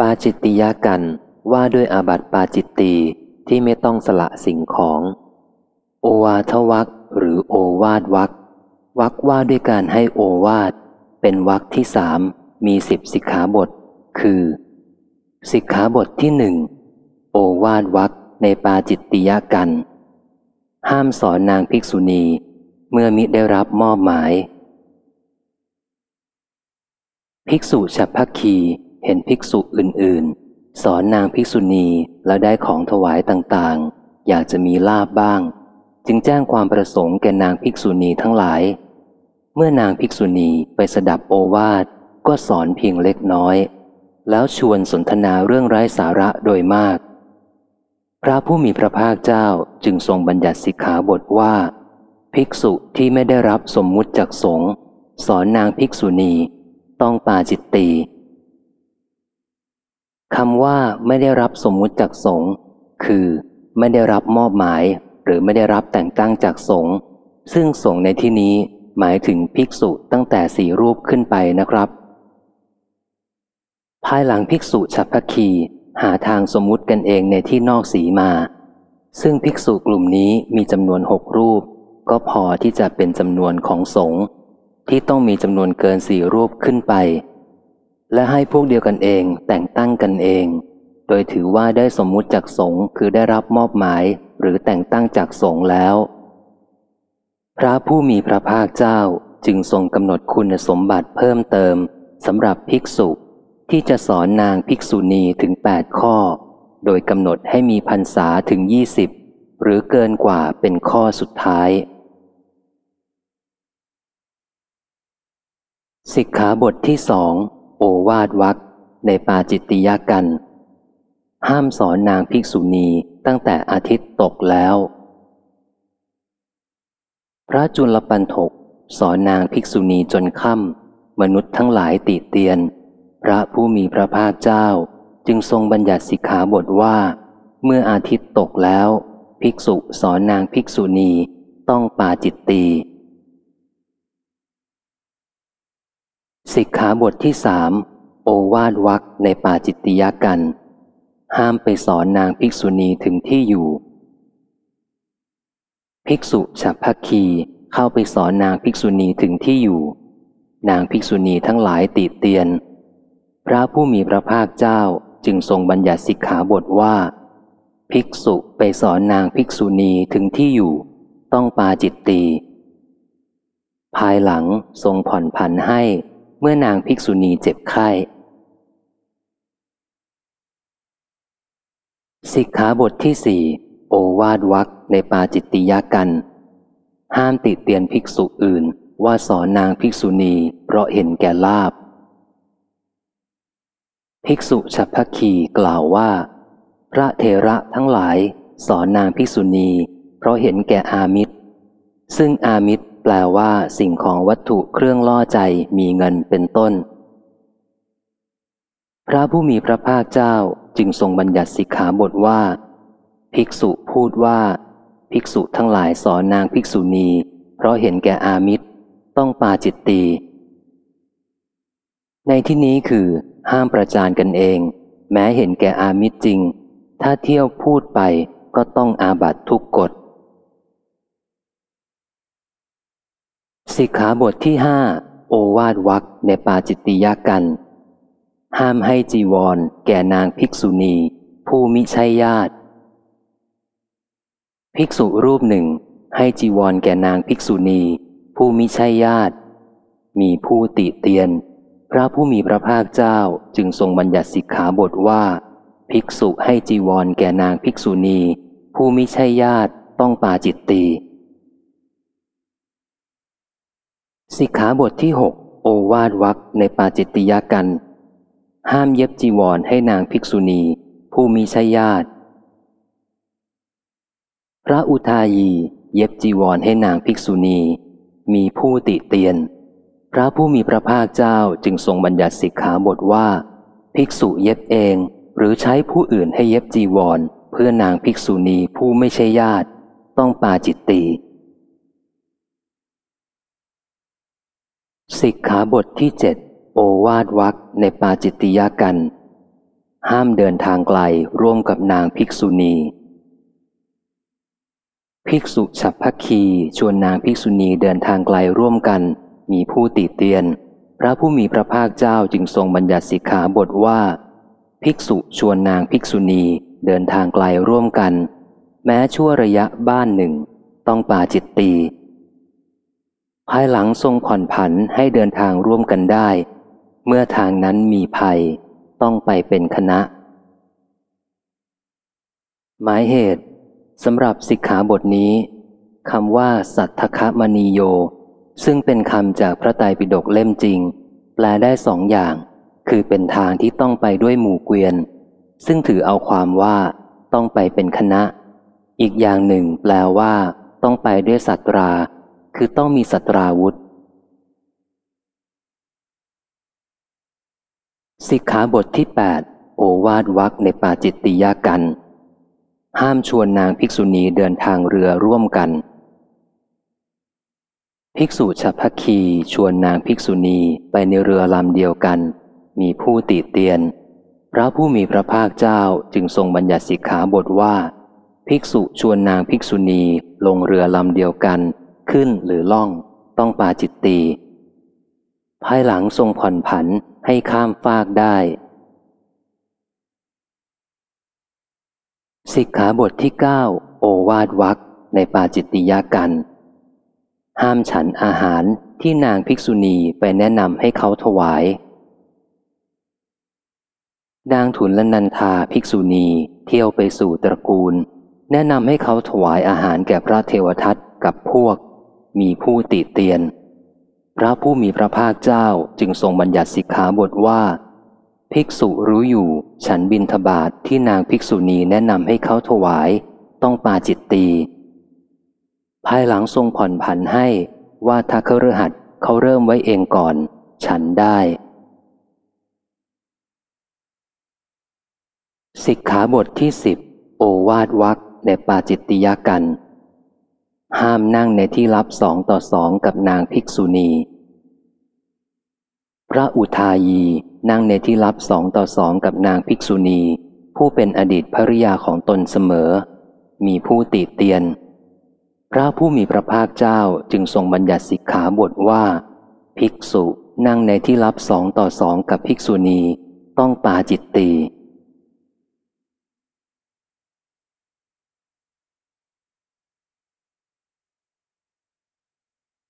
ปาจิตติยากันว่าด้วยอาบัติปาจิตตีที่ไม่ต้องสละสิ่งของ โอวาทวักหรือโอวาดวักวักว่าด้วยการให้โอวาดเป็นวักที่สามมีสิบสิกขาบท คือ สิกขาบทที่หนึ่งโอวาดวักในปาจิตติยากัน ห้ามสอนนางภิกษุณีเมื่อมิได้รับมอบหมาย ภิกษุฉัพพคี เห็นภิกษุอื่นๆ สอนนางภิกษุณีแล้วได้ของถวายต่างๆ อยากจะมีลาบบ้าง จึงแจ้งความประสงค์แก่นางภิกษุณีทั้งหลาย เมื่อนางภิกษุณีไปสดับโอวาทก็สอนเพียงเล็กน้อย แล้วชวนสนทนาเรื่องไร้สาระโดยมาก พระผู้มีพระภาคเจ้าจึงทรงบัญญัติสิกขาบทว่า ภิกษุที่ไม่ได้รับสมมุติจากสงฆ์สอนนางภิกษุณี ต้องปาจิตตี คำว่าไม่ได้รับสมมุติจากสงฆ์คือ ไม่ได้รับมอบหมาย หรือไม่ได้รับแต่งตั้งจากสงฆ์ซึ่งสงฆ์ในที่นี้หมายถึงภิกษุตั้งแต่สี่รูปขึ้นไปนะครับ ภายหลังภิกษุฉัพพคีหาทางสมมุติกันเองในที่นอกสีมา ซึ่งภิกษุกลุ่มนี้มีจำนวนหกรูป ก็พอที่จะเป็นจำนวนของสงฆ์ที่ต้องมีจำนวนเกินสี่รูปขึ้นไป และให้พวกเดียวกันเองแต่งตั้งกันเอง โดยถือว่าได้สมมุติจากสงฆ์คือได้รับมอบหมาย หรือแต่งตั้งจากสงฆ์แล้ว พระผู้มีพระภาคเจ้าจึงทรงกำหนดคุณสมบัติเพิ่มเติมสำหรับภิกษุ ที่จะสอนนางภิกษุณีถึง 8 ข้อ โดยกำหนดให้มีพรรษาถึง 20 หรือเกินกว่าเป็นข้อสุดท้าย สิกขาบทที่สอง โอวาดวักในปาจิตติยากัน ห้ามสอนนางภิกษุณีตั้งแต่อาทิตย์ตกแล้ว พระจุลปันถกสอนนางภิกษุณีจนค่ำมนุษย์ทั้งหลายติเตียน พระผู้มีพระภาคเจ้าจึงทรงบัญญัติสิกขาบทว่า เมื่ออาทิตย์ตกแล้ว ภิกษุสอนนางภิกษุณีต้องปาจิตตี สิกขาบทที่สามโอวาดวักในปาจิตติยากัน ห้ามไปสอนนางภิกษุณีถึงที่อยู่ ภิกษุฉับพักคีเข้าไปสอนนางภิกษุณีถึงที่อยู่ นางภิกษุณีทั้งหลายติเตียน พระผู้มีพระภาคเจ้าจึงทรงบัญญัติสิกขาบทว่า ภิกษุไปสอนนางภิกษุณีถึงที่อยู่ ต้องปาจิตตีภายหลังทรงผ่อนผันให้ เมื่อนางภิกษุณีเจ็บไข้ สิกขาบทที่สี่โอวาดวักในปาจิตติยากัน ห้ามติดเตียนภิกษุอื่นว่าสอนนางภิกษุณีเพราะเห็นแก่ลาบ ภิกษุฉัพพคีกล่าวว่า พระเทระทั้งหลายสอนนางภิกษุณี เพราะเห็นแก่อามิตร ซึ่งอามิตร ลว่าสิ่งของวัตถุเครื่องล่อใจมีเงินเป็นต้น พระผู้มีพระภาคเจ้าจึงทรงบัญญัติสิกขาบทว่า ภิกษุพูดว่า ภิกษุทั้งหลายสอนนางภิกษุณี เพราะเห็นแก่อามิตร ต้องปาจิตตีในที่นี้คือ ห้ามประจานกันเอง แม้เห็นแก่อามิตรจริง ถ้าเที่ยวพูดไปก็ต้องอาบัตทุกกฎ สิกขาบทที่ห้าโอวาดวักในปาจิตติยากัน ห้ามให้จีวร แก่นางภิกษุณี ผู้มิใช่ญาติ ภิกษุรูปหนึ่ง ให้จีวรแก่นางภิกษุณี ผู้มิใช่ญาติ มีผู้ติเตียน พระผู้มีพระภาคเจ้าจึงทรงบัญญัติสิกขาบทว่า ภิกษุให้จีวรแก่นางภิกษุณี ผู้มิใช่ญาติต้องปาจิตตี สิกขาบทที่หกโอวาดวักในปาจิตติยากัน ห้ามเย็บจีวรให้นางภิกษุณี ผู้มีใช่ญาติ พระอุทายีเย็บจีวรให้นางภิกษุณี มีผู้ติเตียน พระผู้มีพระภาคเจ้าจึงทรงบัญญัติสิกขาบทว่า ภิกษุเย็บเอง หรือใช้ผู้อื่นให้เย็บจีวร เพื่อนางภิกษุณีผู้ไม่ใช่ญาติ ต้องปาจิตตี สิกขาบทที่เจ็ดโอวาดวักในปาจิตติยากัน ห้ามเดินทางไกลร่วมกับนางภิกษุณี ภิกษุฉับพักคีชวนนางภิกษุณีเดินทางไกลร่วมกัน มีผู้ติเตียน พระผู้มีพระภาคเจ้าจึงทรงบัญญัติสิกขาบทว่า ภิกษุชวนนางภิกษุณีเดินทางไกลร่วมกัน แม้ชั่วระยะบ้านหนึ่ง ต้องปาจิตตี ภายหลังทรงผ่อนผันให้เดินทางร่วมกันได้ เมื่อทางนั้นมีภัย ต้องไปเป็นคณะ หมายเหตุสำหรับสิกขาบทนี้คำว่า สัทธคมณีโย ซึ่งเป็นคำจากพระไตรปิฎกเล่มจริง แปลได้สองอย่าง คือเป็นทางที่ต้องไปด้วยหมู่เกวียน ซึ่งถือเอาความว่า ต้องไปเป็นคณะ อีกอย่างหนึ่งแปลว่า ต้องไปด้วยสัตรา คือต้องมีสัตราวุธ สิกขาบทที่ 8 โอวาทวักในปาจิตติยากัน ห้ามชวนนางภิกษุณีเดินทางเรือร่วมกัน ภิกษุฉัพคีชวนนางภิกษุณีไปในเรือลำเดียวกัน มีผู้ติเตียน พระผู้มีพระภาคเจ้าจึงทรงบัญญัติสิกขาบทว่า ภิกษุชวนนางภิกษุณีลงเรือลำเดียวกัน ขึ้นหรือล่อง ต้องปาจิตตี ภายหลังทรงผ่อนผันให้ข้ามฟากได้ สิกขาบทที่ 9 โอวาทวักในปาจิตติยากัน ห้ามฉันอาหารที่นางภิกษุณีไปแนะนำให้เขาถวาย นางทุนละนันทาภิกษุณีเที่ยวไปสู่ตระกูล แนะนำให้เขาถวายอาหารแก่พระเทวทัตกับพวก มีผู้ติเตียน พระผู้มีพระภาคเจ้าจึงทรงบัญญัติสิกขาบทว่า ภิกษุรู้อยู่ ฉันบินทบาทที่นางภิกษุณีแนะนำให้เขาถวาย ต้องปาจิตตีภายหลังทรงผ่อนผันให้ว่าถ้าเขาเรหัดเขาเริ่มไว้เองก่อน ฉันได้ สิกขาบทที่สิบโอวาทวักในปาจิตติยกัน ห้ามนั่งในที่รับสองต่อสองกับนางภิกษุณี พระอุทายีนั่งในที่รับสองต่อสองกับนางภิกษุณี ผู้เป็นอดีตภริยาของตนเสมอ มีผู้ติเตียน พระผู้มีพระภาคเจ้าจึงทรงบัญญัติสิกขาบทว่า ภิกษุนั่งในที่รับสองต่อสองกับภิกษุณี ต้องปาจิตตี